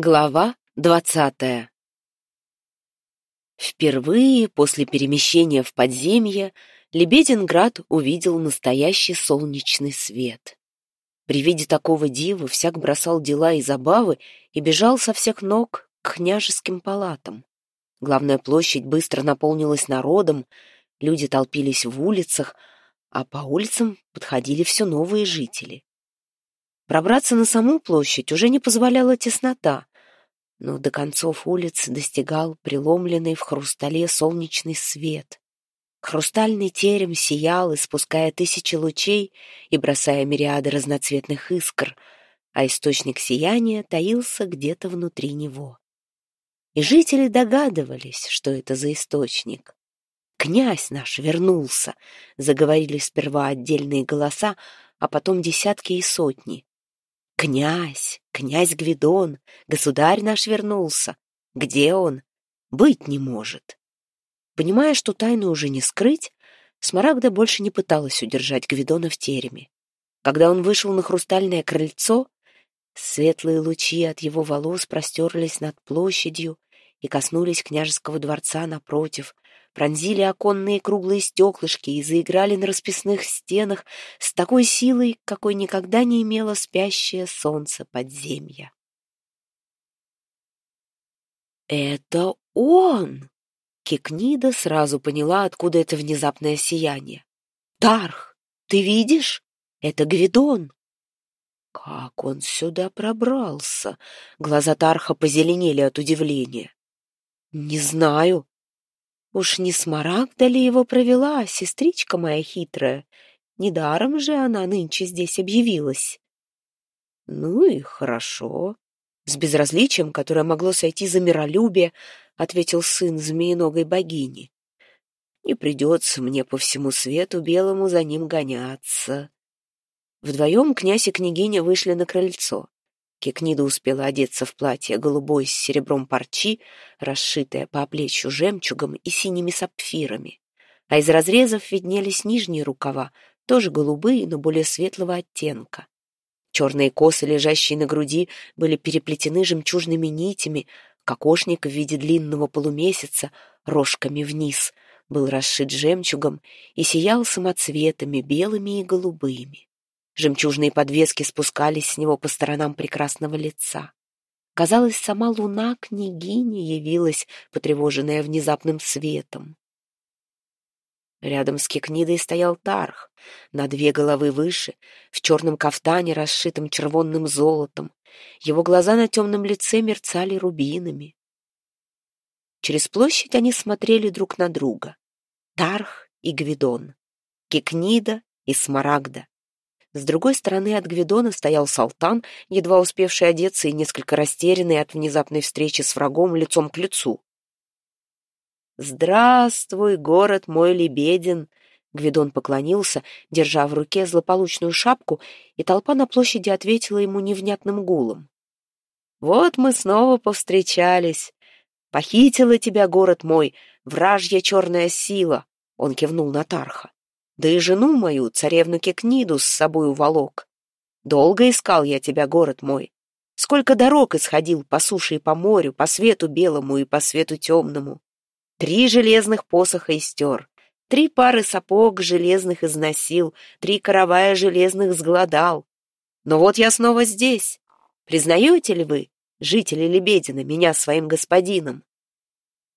Глава двадцатая Впервые после перемещения в подземье Лебединград увидел настоящий солнечный свет. При виде такого дива всяк бросал дела и забавы и бежал со всех ног к княжеским палатам. Главная площадь быстро наполнилась народом, люди толпились в улицах, а по улицам подходили все новые жители. Пробраться на саму площадь уже не позволяла теснота, но до концов улиц достигал преломленный в хрустале солнечный свет. Хрустальный терем сиял, испуская тысячи лучей и бросая мириады разноцветных искр, а источник сияния таился где-то внутри него. И жители догадывались, что это за источник. «Князь наш вернулся!» — заговорили сперва отдельные голоса, а потом десятки и сотни. «Князь! Князь Гвидон! Государь наш вернулся! Где он? Быть не может!» Понимая, что тайну уже не скрыть, Смарагда больше не пыталась удержать Гвидона в тереме. Когда он вышел на хрустальное крыльцо, светлые лучи от его волос простерлись над площадью и коснулись княжеского дворца напротив — пронзили оконные круглые стеклышки и заиграли на расписных стенах с такой силой, какой никогда не имело спящее солнце подземья. «Это он!» Кикнида сразу поняла, откуда это внезапное сияние. «Тарх, ты видишь? Это Гвидон!» Как он сюда пробрался? Глаза Тарха позеленели от удивления. «Не знаю», Уж не смарагда ли его провела, сестричка моя хитрая? Недаром же она нынче здесь объявилась. Ну и хорошо. С безразличием, которое могло сойти за миролюбие, ответил сын змеиногой богини. Не придется мне по всему свету белому за ним гоняться. Вдвоем князь и княгиня вышли на крыльцо. Кикнида успела одеться в платье голубой с серебром парчи, расшитое по плечу жемчугом и синими сапфирами. А из разрезов виднелись нижние рукава, тоже голубые, но более светлого оттенка. Черные косы, лежащие на груди, были переплетены жемчужными нитями, кокошник в виде длинного полумесяца, рожками вниз, был расшит жемчугом и сиял самоцветами, белыми и голубыми. Жемчужные подвески спускались с него по сторонам прекрасного лица. Казалось, сама луна княгини явилась, потревоженная внезапным светом. Рядом с Кикнидой стоял Тарх, на две головы выше, в черном кафтане, расшитом червонным золотом. Его глаза на темном лице мерцали рубинами. Через площадь они смотрели друг на друга. Тарх и Гвидон, Кикнида и Смарагда. С другой стороны от Гвидона стоял Салтан, едва успевший одеться и несколько растерянный от внезапной встречи с врагом лицом к лицу. «Здравствуй, город мой лебедин!» Гвидон поклонился, держа в руке злополучную шапку, и толпа на площади ответила ему невнятным гулом. «Вот мы снова повстречались. Похитила тебя, город мой, вражья черная сила!» Он кивнул на Тарха да и жену мою, царевну Кекниду, с собой уволок. Долго искал я тебя, город мой. Сколько дорог исходил по суше и по морю, по свету белому и по свету темному. Три железных посоха истер, три пары сапог железных износил, три каравая железных сгладал. Но вот я снова здесь. Признаете ли вы, жители Лебедина, меня своим господином?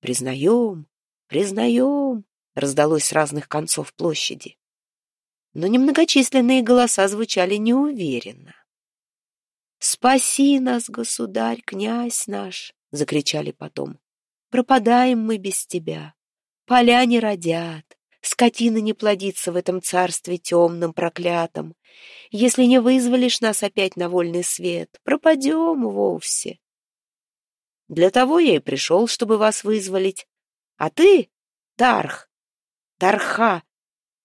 Признаем, признаем, раздалось с разных концов площади. Но немногочисленные голоса звучали неуверенно. «Спаси нас, государь, князь наш!» — закричали потом. «Пропадаем мы без тебя. Поля не родят, скотина не плодится в этом царстве темном, проклятом. Если не вызволишь нас опять на вольный свет, пропадем вовсе». Для того я и пришел, чтобы вас вызволить. А ты, Тарх, Тарха,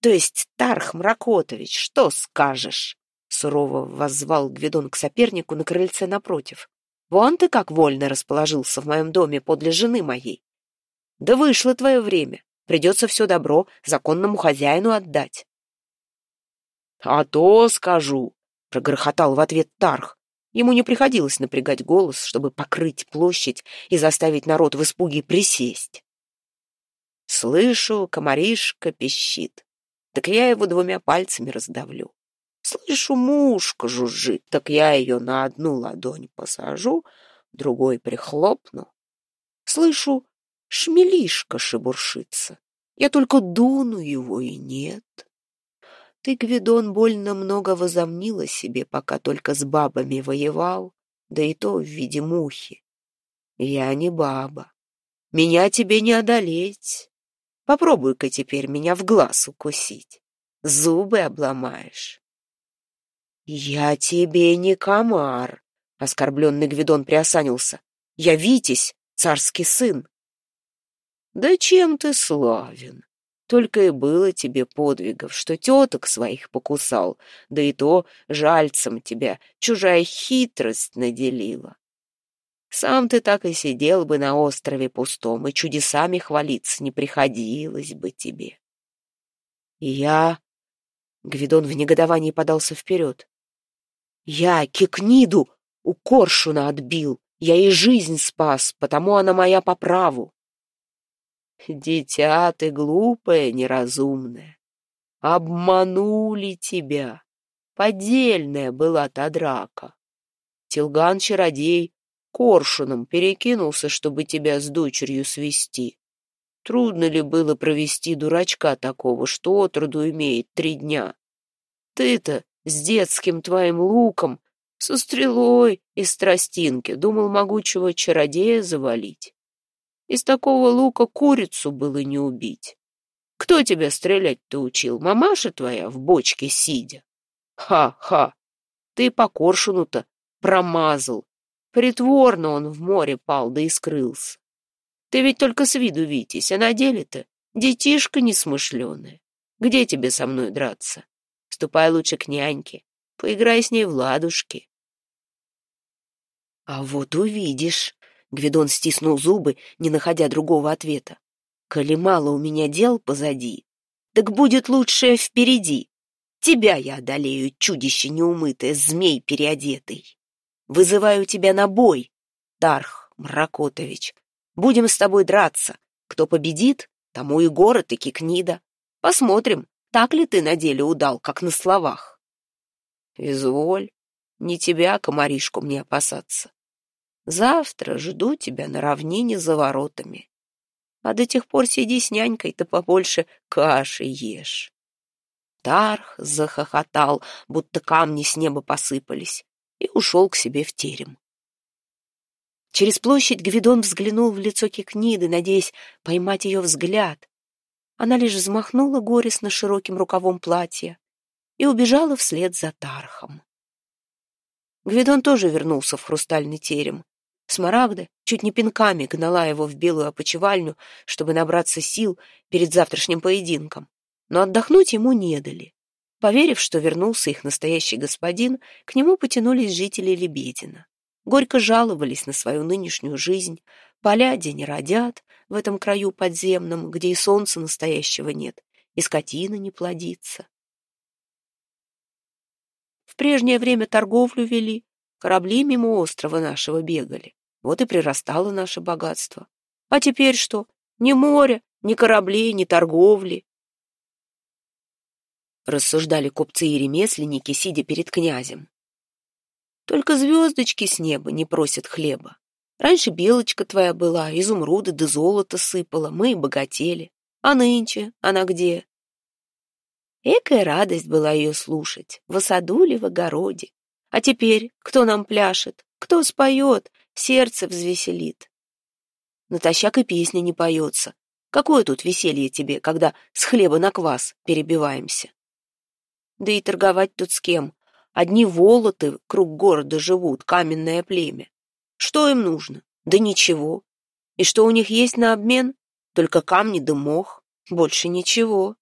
то есть Тарх Мракотович, что скажешь? Сурово воззвал Гвидон к сопернику на крыльце напротив. Вон ты как вольно расположился в моем доме подле жены моей. Да вышло твое время. Придется все добро законному хозяину отдать. — А то скажу, — прогрохотал в ответ Тарх. — Ему не приходилось напрягать голос, чтобы покрыть площадь и заставить народ в испуге присесть. Слышу, комаришка пищит. Так я его двумя пальцами раздавлю. Слышу, мушка жужжит, так я ее на одну ладонь посажу, другой прихлопну. Слышу, шмелишка шебуршится. Я только дуну его и нет. Ты, Гвидон, больно много возомнил о себе, пока только с бабами воевал, да и то в виде мухи. Я не баба. Меня тебе не одолеть. Попробуй-ка теперь меня в глаз укусить. Зубы обломаешь. Я тебе не комар, — оскорбленный Гвидон приосанился. Я Витязь, царский сын. Да чем ты славен? Только и было тебе подвигов, что теток своих покусал, да и то жальцем тебя чужая хитрость наделила. Сам ты так и сидел бы на острове пустом, и чудесами хвалиться не приходилось бы тебе. Я... Гвидон в негодовании подался вперед. Я Кикниду у коршуна отбил, я ей жизнь спас, потому она моя по праву. Дитя ты глупое, неразумное. Обманули тебя. Поддельная была та драка. Тилган-чародей коршуном перекинулся, чтобы тебя с дочерью свести. Трудно ли было провести дурачка такого, что отроду имеет три дня? Ты-то с детским твоим луком, со стрелой из тростинки думал могучего чародея завалить. Из такого лука курицу было не убить. Кто тебя стрелять-то учил? Мамаша твоя в бочке сидя? Ха-ха! Ты по коршуну-то промазал. Притворно он в море пал, да и скрылся. Ты ведь только с виду витязь, а на деле-то детишка несмышленая. Где тебе со мной драться? Ступай лучше к няньке, поиграй с ней в ладушки. А вот увидишь, Гвидон стиснул зубы, не находя другого ответа. «Коли мало у меня дел позади, так будет лучшее впереди. Тебя я одолею, чудище неумытое, змей переодетый. Вызываю тебя на бой, Тарх Мракотович. Будем с тобой драться. Кто победит, тому и город, и кикнида. Посмотрим, так ли ты на деле удал, как на словах. Изволь, не тебя, комаришку, мне опасаться. Завтра жду тебя на равнине за воротами. А до тех пор сиди с нянькой-то побольше каши ешь. Тарх захохотал, будто камни с неба посыпались, и ушел к себе в терем. Через площадь Гвидон взглянул в лицо Кикниды, надеясь поймать ее взгляд. Она лишь взмахнула горестно широким рукавом платья и убежала вслед за Тархом. Гвидон тоже вернулся в хрустальный терем. Смарагда чуть не пинками гнала его в белую опочивальню, чтобы набраться сил перед завтрашним поединком. Но отдохнуть ему не дали. Поверив, что вернулся их настоящий господин, к нему потянулись жители Лебедина. Горько жаловались на свою нынешнюю жизнь. Поля не родят в этом краю подземном, где и солнца настоящего нет, и скотина не плодится. В прежнее время торговлю вели, корабли мимо острова нашего бегали. Вот и прирастало наше богатство. А теперь что? Ни моря, ни кораблей, ни торговли. Рассуждали купцы и ремесленники, сидя перед князем. Только звездочки с неба не просят хлеба. Раньше белочка твоя была, изумруды да золото сыпала, мы и богатели. А нынче она где? Экая радость была ее слушать, в саду ли в огороде. А теперь кто нам пляшет, кто споет, сердце взвеселит. Натощак и песня не поется. Какое тут веселье тебе, когда с хлеба на квас перебиваемся? Да и торговать тут с кем? Одни волоты круг города живут, каменное племя. Что им нужно? Да ничего. И что у них есть на обмен? Только камни да мох. Больше ничего.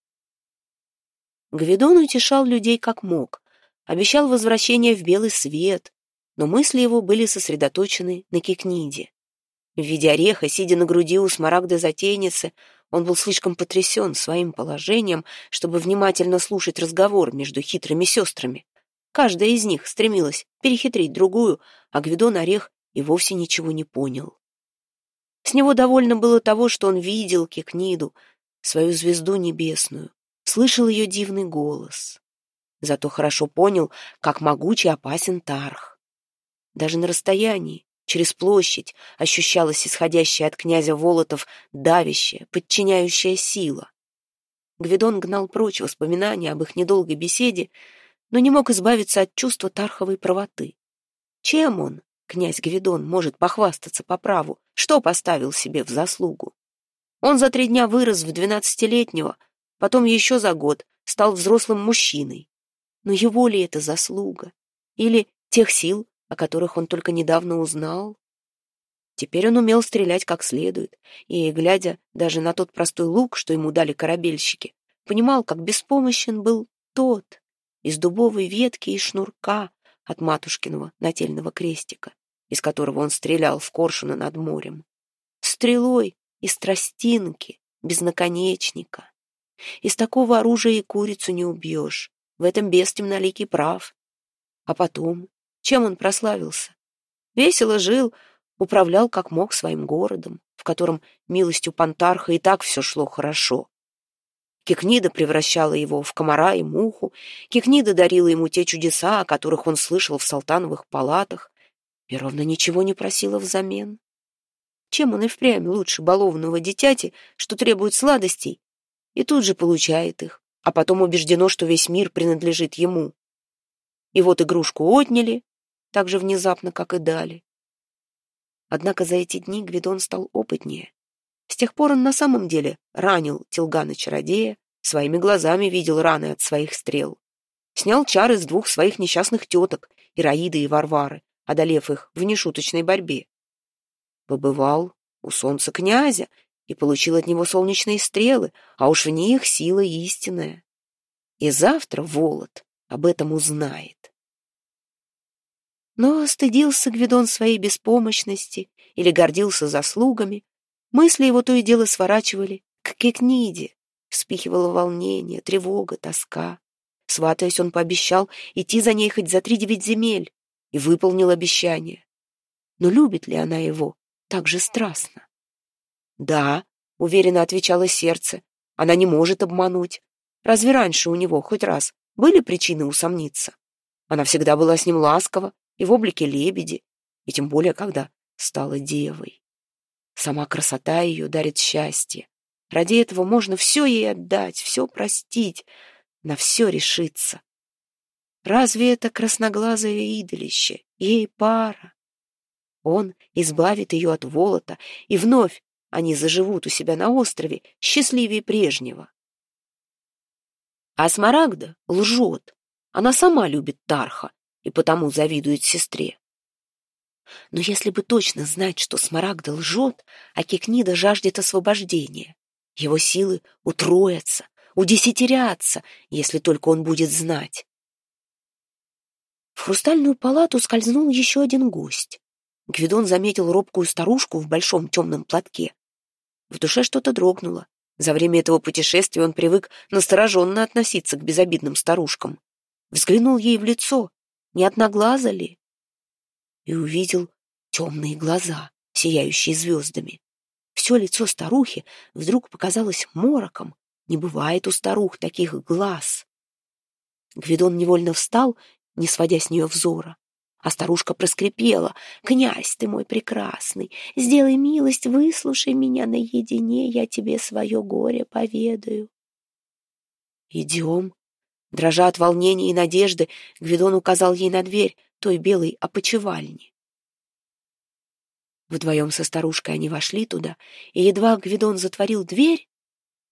Гвидон утешал людей как мог. Обещал возвращение в белый свет, но мысли его были сосредоточены на Кикниде. В виде ореха, сидя на груди у смарагда затейницы, он был слишком потрясен своим положением, чтобы внимательно слушать разговор между хитрыми сестрами. Каждая из них стремилась перехитрить другую, а Гвидон Орех и вовсе ничего не понял. С него довольно было того, что он видел Кикниду, свою звезду небесную, слышал ее дивный голос. Зато хорошо понял, как могучий опасен Тарх. Даже на расстоянии, через площадь, ощущалась исходящая от князя Волотов давящая, подчиняющая сила. Гвидон гнал прочь воспоминания об их недолгой беседе, но не мог избавиться от чувства Тарховой правоты. Чем он, князь Гвидон, может похвастаться по праву? Что поставил себе в заслугу? Он за три дня вырос в двенадцатилетнего, потом еще за год стал взрослым мужчиной. Но его ли это заслуга? Или тех сил, о которых он только недавно узнал? Теперь он умел стрелять как следует, и, глядя даже на тот простой лук, что ему дали корабельщики, понимал, как беспомощен был тот из дубовой ветки и шнурка от матушкиного нательного крестика, из которого он стрелял в коршуна над морем. Стрелой из тростинки, без наконечника. Из такого оружия и курицу не убьешь. В этом бес темноликий прав. А потом, чем он прославился? Весело жил, управлял как мог своим городом, в котором милостью Пантарха и так все шло хорошо. Кикнида превращала его в комара и муху, Кикнида дарила ему те чудеса, о которых он слышал в салтановых палатах, и ровно ничего не просила взамен. Чем он и впрямь лучше балованного дитяти, что требует сладостей, и тут же получает их, а потом убеждено, что весь мир принадлежит ему. И вот игрушку отняли, так же внезапно, как и дали. Однако за эти дни Гвидон стал опытнее. С тех пор он на самом деле ранил Тилгана-чародея, своими глазами видел раны от своих стрел. Снял чары с двух своих несчастных теток, Ираиды и Варвары, одолев их в нешуточной борьбе. Побывал у солнца князя и получил от него солнечные стрелы, а уж в них сила истинная. И завтра Волод об этом узнает. Но стыдился Гвидон своей беспомощности или гордился заслугами. Мысли его то и дело сворачивали к Кекниде. Вспихивало волнение, тревога, тоска. Сватаясь, он пообещал идти за ней хоть за три девять земель и выполнил обещание. Но любит ли она его так же страстно? Да, уверенно отвечало сердце, она не может обмануть. Разве раньше у него хоть раз были причины усомниться? Она всегда была с ним ласкова, и в облике лебеди, и тем более, когда стала девой. Сама красота ее дарит счастье. Ради этого можно все ей отдать, все простить, на все решиться. Разве это красноглазое идолище, ей пара? Он избавит ее от волота, и вновь они заживут у себя на острове счастливее прежнего. А Смарагда лжет. Она сама любит Тарха и потому завидует сестре. Но если бы точно знать, что Смарагда лжет, а Кикнида жаждет освобождения, его силы утроятся, удесятерятся, если только он будет знать. В хрустальную палату скользнул еще один гость. Гвидон заметил робкую старушку в большом темном платке. В душе что-то дрогнуло. За время этого путешествия он привык настороженно относиться к безобидным старушкам. Взглянул ей в лицо не одноглаза ли? И увидел темные глаза, сияющие звездами. Все лицо старухи вдруг показалось мороком. Не бывает у старух таких глаз. Гвидон невольно встал, не сводя с нее взора. А старушка проскрипела. «Князь ты мой прекрасный, сделай милость, выслушай меня наедине, я тебе свое горе поведаю». «Идем», Дрожа от волнения и надежды, Гвидон указал ей на дверь той белой опочивальни. Вдвоем со старушкой они вошли туда, и едва Гвидон затворил дверь,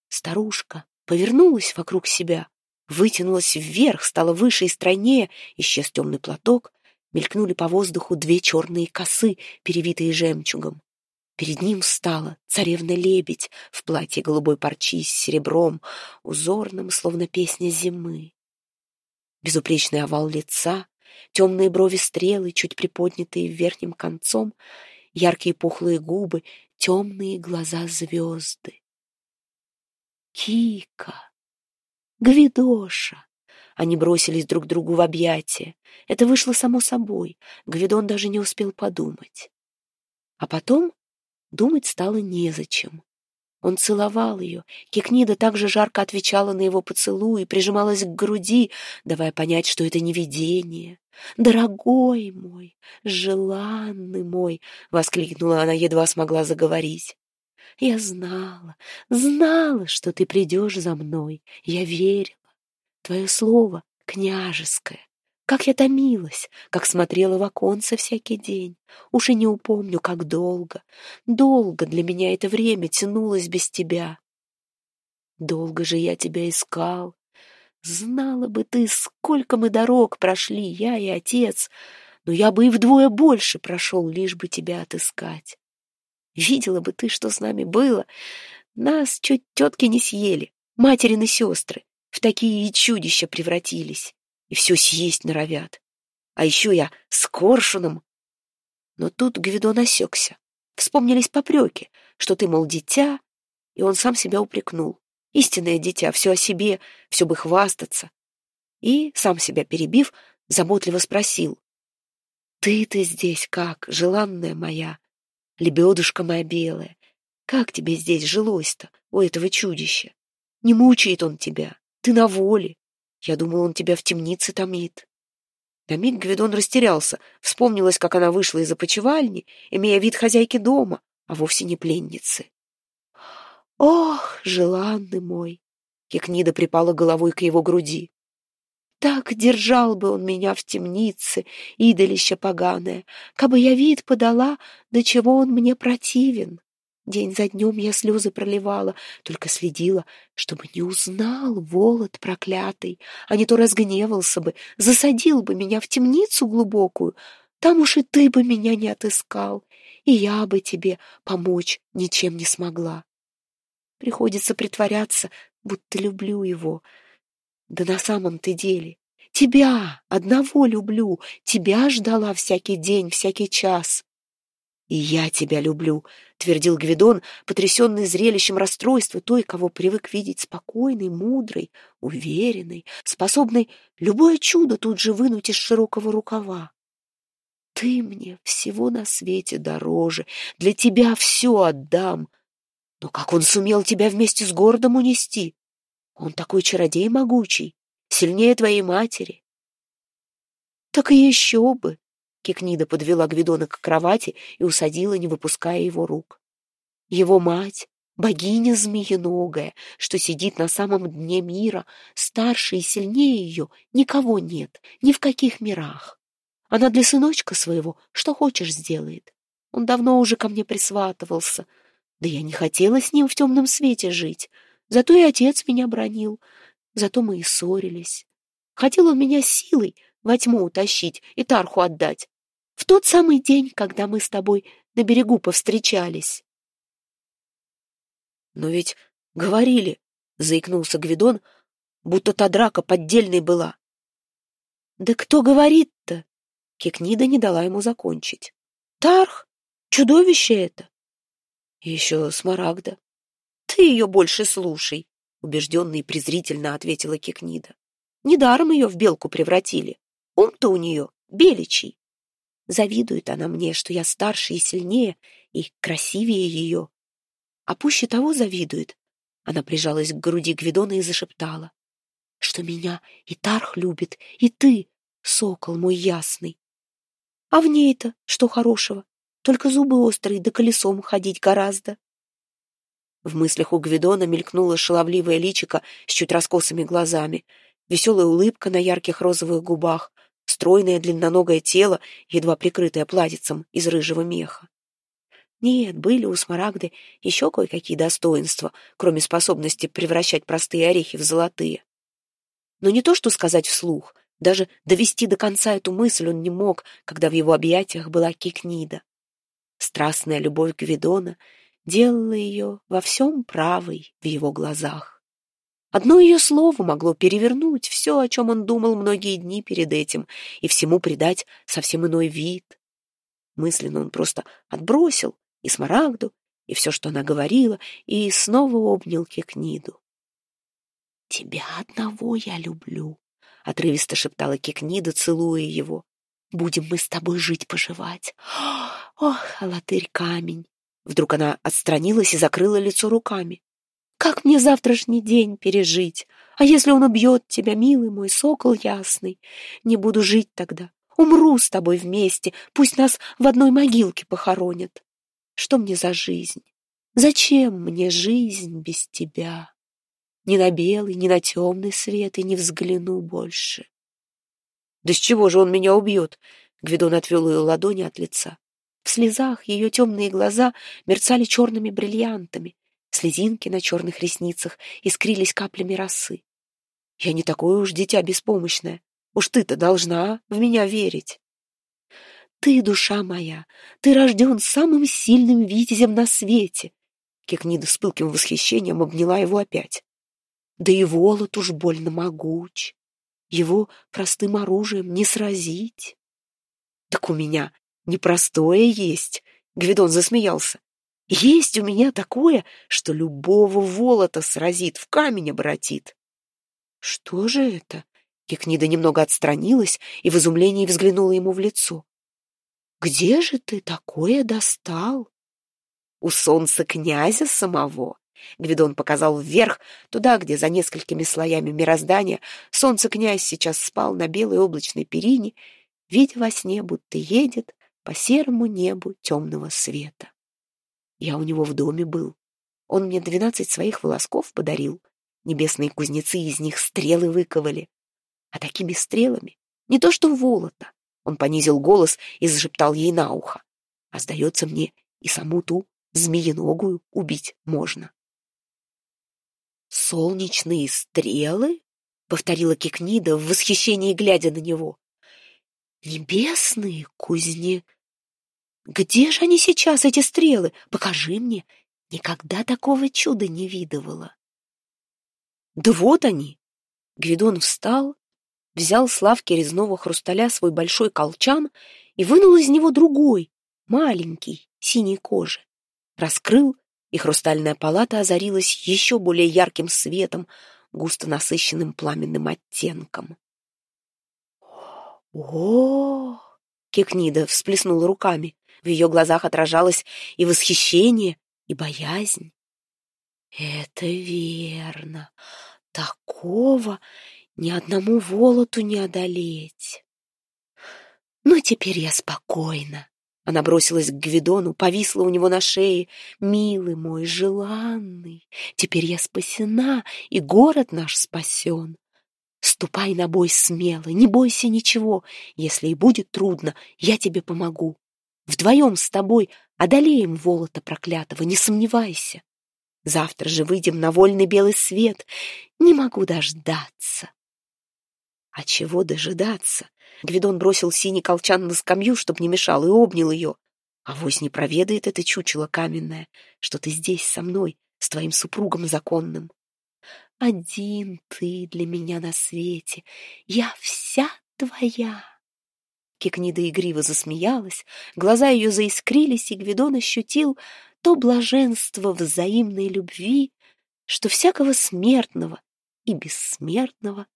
старушка повернулась вокруг себя, вытянулась вверх, стала выше и стройнее, исчез темный платок, мелькнули по воздуху две черные косы, перевитые жемчугом. Перед ним встала царевна-лебедь в платье голубой парчи с серебром, узорным, словно песня зимы. Безупречный овал лица, темные брови стрелы, чуть приподнятые верхним концом, яркие пухлые губы, темные глаза звезды. Кика, Гвидоша, Они бросились друг другу в объятия. Это вышло само собой. Гвидон даже не успел подумать. А потом думать стало незачем. Он целовал ее. Кикнида также жарко отвечала на его поцелуй и прижималась к груди, давая понять, что это не видение. «Дорогой мой, желанный мой!» — воскликнула она, едва смогла заговорить. «Я знала, знала, что ты придешь за мной. Я верила. Твое слово княжеское. Как я томилась, как смотрела в оконце всякий день. Уж и не упомню, как долго. Долго для меня это время тянулось без тебя. Долго же я тебя искал. Знала бы ты, сколько мы дорог прошли, я и отец, но я бы и вдвое больше прошел, лишь бы тебя отыскать. Видела бы ты, что с нами было. Нас чуть тетки не съели, материны сестры, в такие чудища превратились и все съесть норовят. А еще я с коршуном. Но тут Гвидон осекся. Вспомнились попреки, что ты, мол, дитя, и он сам себя упрекнул. Истинное дитя, все о себе, все бы хвастаться. И, сам себя перебив, заботливо спросил. «Ты-то здесь как, желанная моя, лебедушка моя белая, как тебе здесь жилось-то, у этого чудища? Не мучает он тебя, ты на воле, я думал, он тебя в темнице томит. На миг Гвидон растерялся. Вспомнилось, как она вышла из опочивальни, имея вид хозяйки дома, а вовсе не пленницы. «Ох, желанный мой!» Кикнида припала головой к его груди. «Так держал бы он меня в темнице, идолище поганое, кабы я вид подала, до чего он мне противен. День за днем я слезы проливала, только следила, чтобы не узнал волод проклятый, а не то разгневался бы, засадил бы меня в темницу глубокую, там уж и ты бы меня не отыскал, и я бы тебе помочь ничем не смогла. Приходится притворяться, будто люблю его. Да на самом-то деле тебя одного люблю, тебя ждала всякий день, всякий час. «И я тебя люблю», — твердил Гвидон, потрясенный зрелищем расстройства той, кого привык видеть спокойной, мудрой, уверенной, способной любое чудо тут же вынуть из широкого рукава. «Ты мне всего на свете дороже, для тебя все отдам. Но как он сумел тебя вместе с городом унести? Он такой чародей могучий, сильнее твоей матери». «Так и еще бы!» Кикнида подвела Гвидона к кровати и усадила, не выпуская его рук. Его мать, богиня змееногая, что сидит на самом дне мира, старше и сильнее ее никого нет, ни в каких мирах. Она для сыночка своего что хочешь сделает. Он давно уже ко мне присватывался. Да я не хотела с ним в темном свете жить. Зато и отец меня бронил. Зато мы и ссорились. Хотел он меня силой во тьму утащить и Тарху отдать. В тот самый день, когда мы с тобой на берегу повстречались. Но ведь говорили, заикнулся Гвидон, будто та драка поддельной была. Да кто говорит-то? Кикнида не дала ему закончить. Тарх, чудовище это. И еще Смарагда. Ты ее больше слушай, убежденно и презрительно ответила Кикнида. Недаром ее в белку превратили. Ум-то у нее беличий. Завидует она мне, что я старше и сильнее, и красивее ее. А пуще того завидует. Она прижалась к груди Гвидона и зашептала, что меня и Тарх любит, и ты, сокол мой ясный. А в ней-то что хорошего? Только зубы острые, да колесом ходить гораздо. В мыслях у Гвидона мелькнуло шаловливое личико с чуть раскосыми глазами, веселая улыбка на ярких розовых губах, стройное длинноногое тело, едва прикрытое платьицем из рыжего меха. Нет, были у Смарагды еще кое-какие достоинства, кроме способности превращать простые орехи в золотые. Но не то, что сказать вслух, даже довести до конца эту мысль он не мог, когда в его объятиях была Кикнида. Страстная любовь Гвидона делала ее во всем правой в его глазах. Одно ее слово могло перевернуть все, о чем он думал многие дни перед этим, и всему придать совсем иной вид. Мысленно он просто отбросил и Смарагду, и все, что она говорила, и снова обнял Кекниду. «Тебя одного я люблю, — отрывисто шептала Кикнида, целуя его. «Будем мы с тобой жить-поживать. Ох, алатырь камень!» Вдруг она отстранилась и закрыла лицо руками. «Как мне завтрашний день пережить? А если он убьет тебя, милый мой сокол ясный? Не буду жить тогда. Умру с тобой вместе, пусть нас в одной могилке похоронят. Что мне за жизнь? Зачем мне жизнь без тебя? Ни на белый, ни на темный свет и не взгляну больше. Да с чего же он меня убьет? Гвидон отвел ее ладони от лица. В слезах ее темные глаза мерцали черными бриллиантами, слезинки на черных ресницах искрились каплями росы. Я не такое уж дитя беспомощное. Уж ты-то должна в меня верить. Ты, душа моя, ты рожден самым сильным витязем на свете. Кикнида с пылким восхищением обняла его опять. Да и Волод уж больно могуч. Его простым оружием не сразить. Так у меня непростое есть, Гвидон засмеялся. Есть у меня такое, что любого волота сразит, в камень обратит. Что же это? Кикнида немного отстранилась и в изумлении взглянула ему в лицо. «Где же ты такое достал?» «У солнца князя самого», Гвидон показал вверх, туда, где за несколькими слоями мироздания солнце-князь сейчас спал на белой облачной перине, видя во сне, будто едет по серому небу темного света. Я у него в доме был. Он мне двенадцать своих волосков подарил. Небесные кузнецы из них стрелы выковали. А такими стрелами не то что волота. Он понизил голос и зашептал ей на ухо. А сдается мне, и саму ту змееногую убить можно. «Солнечные стрелы?» — повторила Кикнида в восхищении, глядя на него. «Небесные кузни! Где же они сейчас, эти стрелы? Покажи мне! Никогда такого чуда не видывала!» «Да вот они!» Гвидон встал взял с лавки резного хрусталя свой большой колчан и вынул из него другой, маленький, синей кожи. Раскрыл, и хрустальная палата озарилась еще более ярким светом, густо насыщенным пламенным оттенком. о Кекнида всплеснула руками. В ее глазах отражалось и восхищение, и боязнь. «Это верно. Такого ни одному волоту не одолеть. Ну, теперь я спокойна. Она бросилась к Гвидону, повисла у него на шее. «Милый мой, желанный, теперь я спасена, и город наш спасен. Ступай на бой смело, не бойся ничего. Если и будет трудно, я тебе помогу. Вдвоем с тобой одолеем волота проклятого, не сомневайся. Завтра же выйдем на вольный белый свет. Не могу дождаться. А чего дожидаться? Гвидон бросил синий колчан на скамью, чтоб не мешал, и обнял ее. А вось не проведает это чучело каменное, что ты здесь со мной, с твоим супругом законным. Один ты для меня на свете, я вся твоя. Кикнида игриво засмеялась, глаза ее заискрились, и Гвидон ощутил то блаженство взаимной любви, что всякого смертного и бессмертного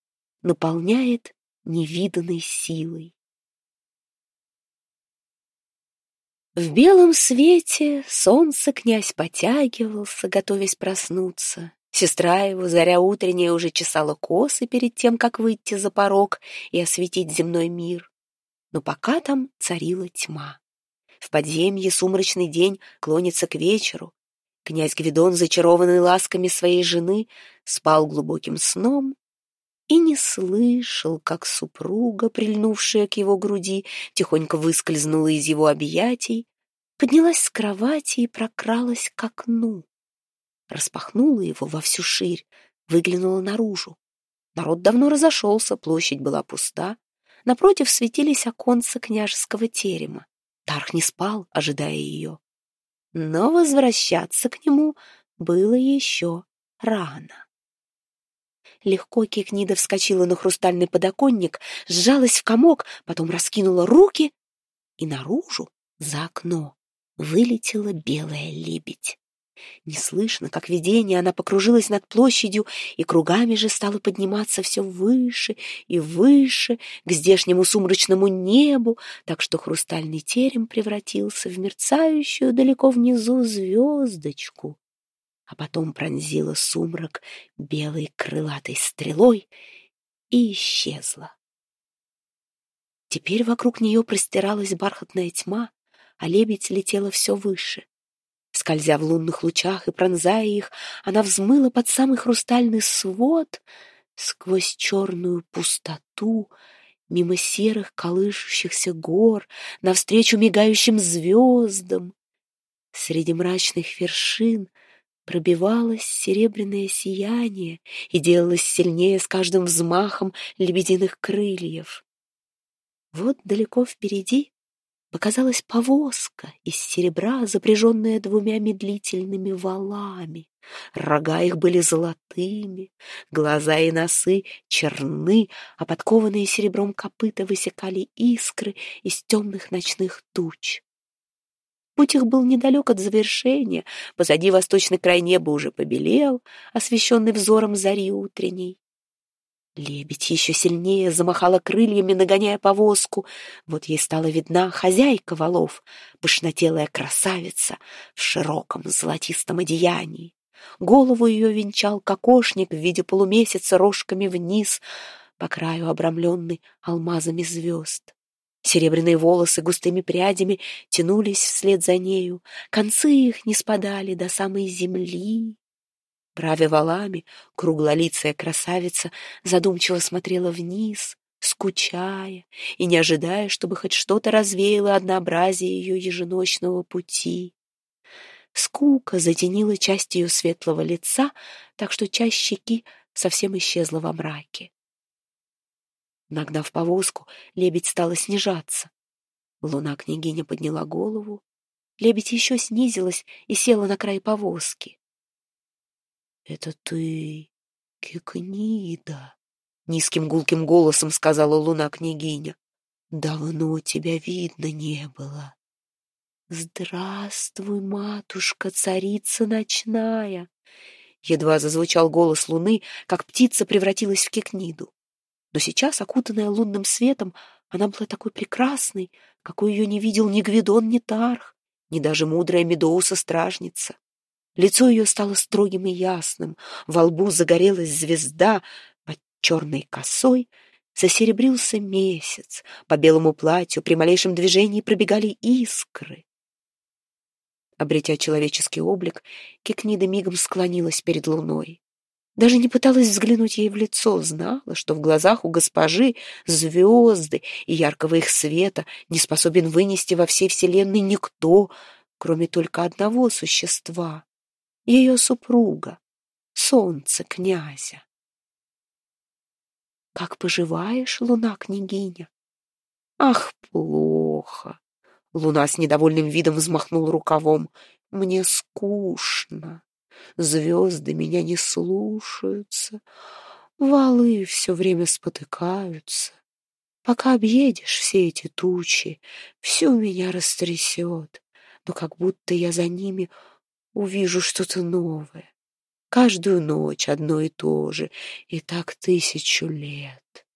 наполняет невиданной силой. В белом свете солнце князь потягивался, готовясь проснуться. Сестра его, заря утренняя, уже чесала косы перед тем, как выйти за порог и осветить земной мир. Но пока там царила тьма. В подземье сумрачный день клонится к вечеру. Князь Гвидон, зачарованный ласками своей жены, спал глубоким сном и не слышал, как супруга, прильнувшая к его груди, тихонько выскользнула из его объятий, поднялась с кровати и прокралась к окну. Распахнула его во всю ширь, выглянула наружу. Народ давно разошелся, площадь была пуста. Напротив светились оконца княжеского терема. Тарх не спал, ожидая ее. Но возвращаться к нему было еще рано. Легко Кикнида вскочила на хрустальный подоконник, сжалась в комок, потом раскинула руки, и наружу, за окно, вылетела белая лебедь. Неслышно, как видение, она покружилась над площадью и кругами же стала подниматься все выше и выше к здешнему сумрачному небу, так что хрустальный терем превратился в мерцающую далеко внизу звездочку, а потом пронзила сумрак белой крылатой стрелой и исчезла. Теперь вокруг нее простиралась бархатная тьма, а лебедь летела все выше. Скользя в лунных лучах и пронзая их, она взмыла под самый хрустальный свод сквозь черную пустоту, мимо серых колышущихся гор, навстречу мигающим звездам. Среди мрачных вершин пробивалось серебряное сияние и делалось сильнее с каждым взмахом лебединых крыльев. Вот далеко впереди показалась повозка из серебра, запряженная двумя медлительными валами. Рога их были золотыми, глаза и носы черны, а подкованные серебром копыта высекали искры из темных ночных туч. Путь их был недалек от завершения, позади восточный край неба уже побелел, освещенный взором зари утренней. Лебедь еще сильнее замахала крыльями, нагоняя повозку. Вот ей стала видна хозяйка валов, пышнотелая красавица в широком золотистом одеянии. Голову ее венчал кокошник в виде полумесяца рожками вниз, по краю обрамленный алмазами звезд. Серебряные волосы густыми прядями тянулись вслед за нею, концы их не спадали до самой земли. Правя валами, круглолицая красавица задумчиво смотрела вниз, скучая и не ожидая, чтобы хоть что-то развеяло однообразие ее еженочного пути. Скука затенила часть ее светлого лица, так что часть щеки совсем исчезла во мраке. Нагнав повозку, лебедь стала снижаться. Луна-княгиня подняла голову. Лебедь еще снизилась и села на край повозки. «Это ты, Кикнида?» — низким гулким голосом сказала луна-княгиня. «Давно тебя видно не было». «Здравствуй, матушка, царица ночная!» Едва зазвучал голос луны, как птица превратилась в Кикниду. Но сейчас, окутанная лунным светом, она была такой прекрасной, какой ее не видел ни Гвидон, ни Тарх, ни даже мудрая Медоуса-стражница. Лицо ее стало строгим и ясным, во лбу загорелась звезда, под черной косой засеребрился месяц, по белому платью при малейшем движении пробегали искры. Обретя человеческий облик, Кикнида мигом склонилась перед луной. Даже не пыталась взглянуть ей в лицо, знала, что в глазах у госпожи звезды и яркого их света не способен вынести во всей вселенной никто, кроме только одного существа ее супруга, солнце князя. «Как поживаешь, луна-княгиня?» «Ах, плохо!» Луна с недовольным видом взмахнул рукавом. «Мне скучно. Звезды меня не слушаются. Валы все время спотыкаются. Пока объедешь все эти тучи, все меня растрясет, но как будто я за ними увижу что-то новое. Каждую ночь одно и то же, и так тысячу лет.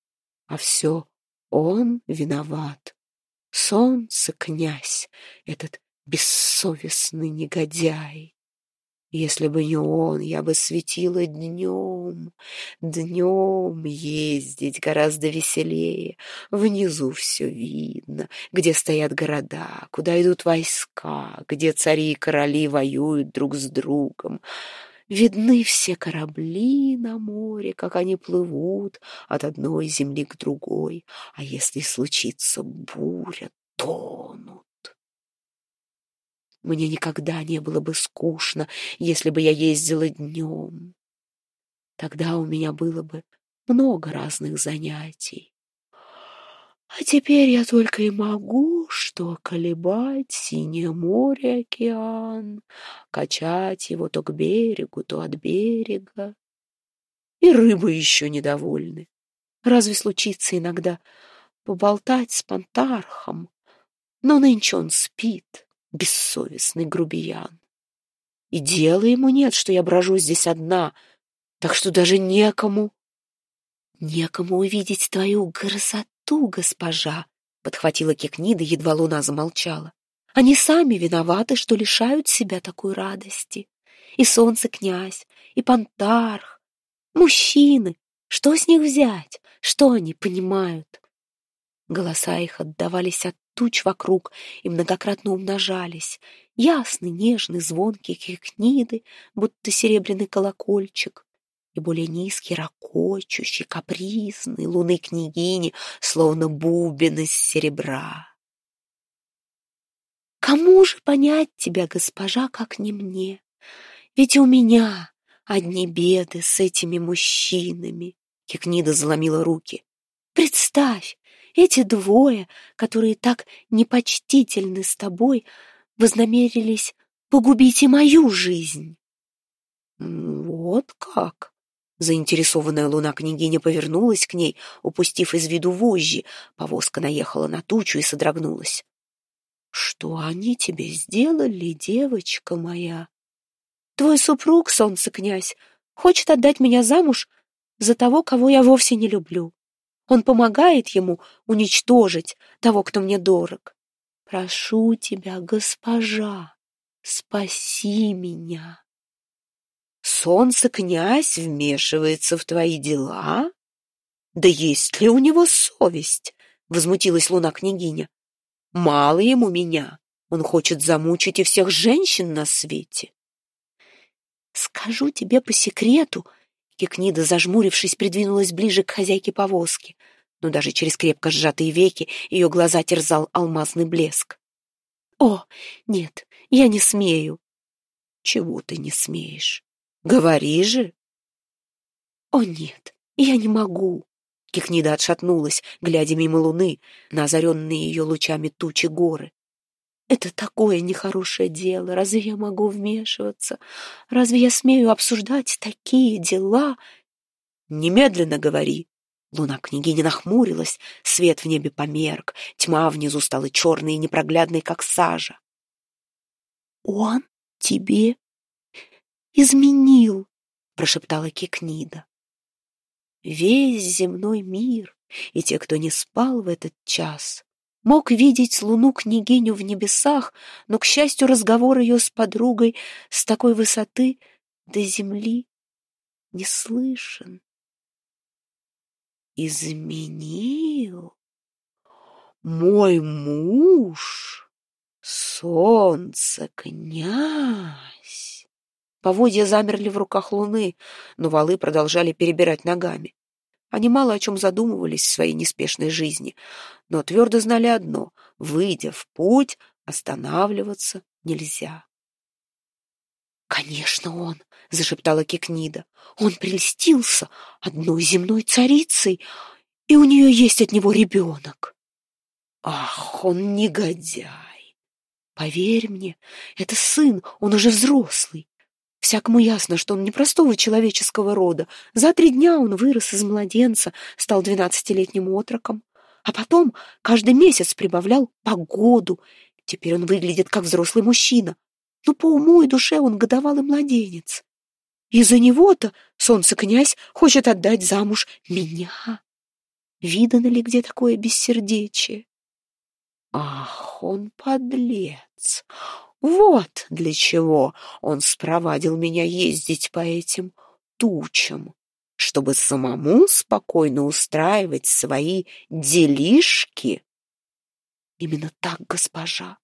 А все он виноват. Солнце, князь, этот бессовестный негодяй. Если бы не он, я бы светила днем. Днем ездить гораздо веселее. Внизу все видно, где стоят города, куда идут войска, где цари и короли воюют друг с другом. Видны все корабли на море, как они плывут от одной земли к другой. А если случится буря, тонут. Мне никогда не было бы скучно, если бы я ездила днем. Тогда у меня было бы много разных занятий. А теперь я только и могу, что колебать синее море, океан, качать его то к берегу, то от берега. И рыбы еще недовольны. Разве случится иногда поболтать с пантархом? Но нынче он спит, бессовестный грубиян. И дела ему нет, что я брожу здесь одна, так что даже некому. Некому увидеть твою красоту, госпожа, подхватила Кекнида, едва луна замолчала. Они сами виноваты, что лишают себя такой радости. И солнце князь, и пантарх, мужчины. Что с них взять? Что они понимают? Голоса их отдавались от туч вокруг и многократно умножались. Ясный, нежный, звонкий кикниды, будто серебряный колокольчик, и более низкий, ракочущий, капризный, луны княгини, словно бубен из серебра. Кому же понять тебя, госпожа, как не мне? Ведь у меня одни беды с этими мужчинами. Кикнида заломила руки. Представь, эти двое, которые так непочтительны с тобой, вознамерились погубить и мою жизнь. Вот как? Заинтересованная луна княгиня повернулась к ней, упустив из виду вожжи. Повозка наехала на тучу и содрогнулась. Что они тебе сделали, девочка моя? Твой супруг, солнце князь, хочет отдать меня замуж за того, кого я вовсе не люблю. Он помогает ему уничтожить того, кто мне дорог. Прошу тебя, госпожа, спаси меня. Солнце князь вмешивается в твои дела? Да есть ли у него совесть? Возмутилась луна княгиня. Мало ему меня. Он хочет замучить и всех женщин на свете. Скажу тебе по секрету, Кикнида, зажмурившись, придвинулась ближе к хозяйке повозки, но даже через крепко сжатые веки ее глаза терзал алмазный блеск. «О, нет, я не смею!» «Чего ты не смеешь? Говори же!» «О, нет, я не могу!» Кикнида отшатнулась, глядя мимо луны на озаренные ее лучами тучи горы. Это такое нехорошее дело. Разве я могу вмешиваться? Разве я смею обсуждать такие дела? Немедленно говори. Луна княгини нахмурилась, свет в небе померк, тьма внизу стала черной и непроглядной, как сажа. «Он тебе изменил», — прошептала Кикнида. Весь земной мир и те, кто не спал в этот час, Мог видеть луну-княгиню в небесах, но, к счастью, разговор ее с подругой с такой высоты до земли не слышен. Изменил мой муж, солнце, князь. Поводья замерли в руках луны, но валы продолжали перебирать ногами. Они мало о чем задумывались в своей неспешной жизни, но твердо знали одно — выйдя в путь, останавливаться нельзя. «Конечно он!» — зашептала Кикнида. «Он прельстился одной земной царицей, и у нее есть от него ребенок». «Ах, он негодяй! Поверь мне, это сын, он уже взрослый. Всякому ясно, что он не простого человеческого рода. За три дня он вырос из младенца, стал двенадцатилетним отроком. А потом каждый месяц прибавлял погоду. Теперь он выглядит как взрослый мужчина. Но по уму и душе он годовалый младенец. Из-за него-то солнце-князь хочет отдать замуж меня. Видано ли где такое бессердечие? Ах, он подлец! Вот для чего он спровадил меня ездить по этим тучам, чтобы самому спокойно устраивать свои делишки. Именно так, госпожа.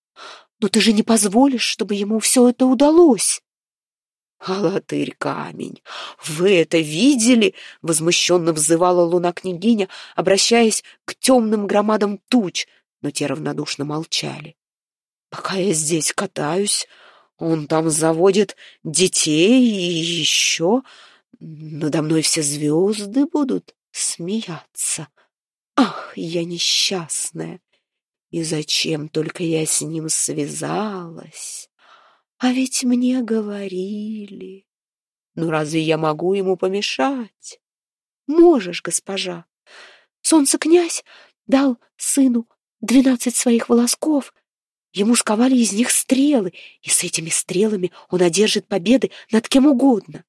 Но ты же не позволишь, чтобы ему все это удалось. «Алатырь камень! Вы это видели?» — возмущенно взывала луна-княгиня, обращаясь к темным громадам туч, но те равнодушно молчали. Пока я здесь катаюсь, он там заводит детей и еще надо мной все звезды будут смеяться. Ах, я несчастная! И зачем только я с ним связалась? А ведь мне говорили. Ну разве я могу ему помешать? Можешь, госпожа. Солнце-князь дал сыну двенадцать своих волосков — Ему сковали из них стрелы, и с этими стрелами он одержит победы над кем угодно.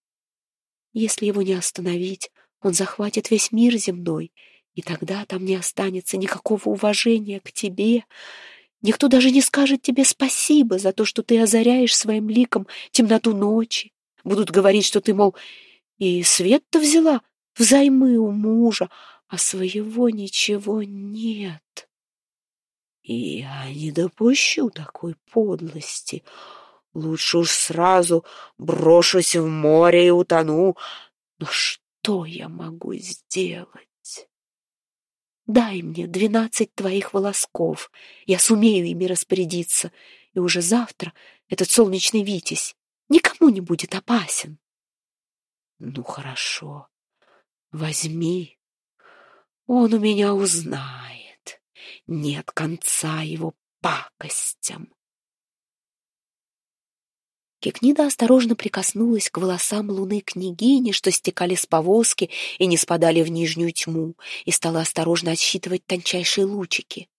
Если его не остановить, он захватит весь мир земной, и тогда там не останется никакого уважения к тебе. Никто даже не скажет тебе спасибо за то, что ты озаряешь своим ликом темноту ночи. Будут говорить, что ты, мол, и свет-то взяла взаймы у мужа, а своего ничего нет. И я не допущу такой подлости. Лучше уж сразу брошусь в море и утону. Но что я могу сделать? Дай мне двенадцать твоих волосков. Я сумею ими распорядиться, и уже завтра этот солнечный Витязь никому не будет опасен. Ну, хорошо, возьми. Он у меня узнает нет конца его пакостям. Кикнида осторожно прикоснулась к волосам луны княгини, что стекали с повозки и не спадали в нижнюю тьму, и стала осторожно отсчитывать тончайшие лучики.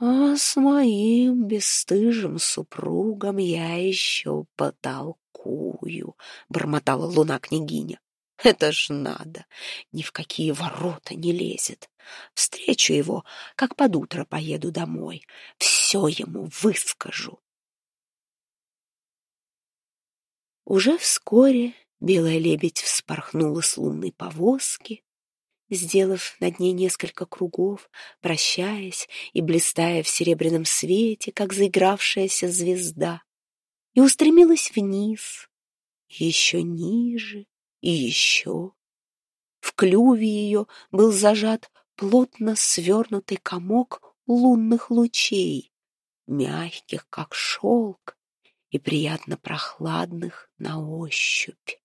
«А с моим бесстыжим супругом я еще потолкую», — бормотала луна княгиня. Это ж надо, ни в какие ворота не лезет. Встречу его, как под утро поеду домой. Все ему выскажу. Уже вскоре белая лебедь вспорхнула с лунной повозки, сделав над ней несколько кругов, прощаясь и блистая в серебряном свете, как заигравшаяся звезда, и устремилась вниз, еще ниже, и еще. В клюве ее был зажат плотно свернутый комок лунных лучей, мягких, как шелк, и приятно прохладных на ощупь.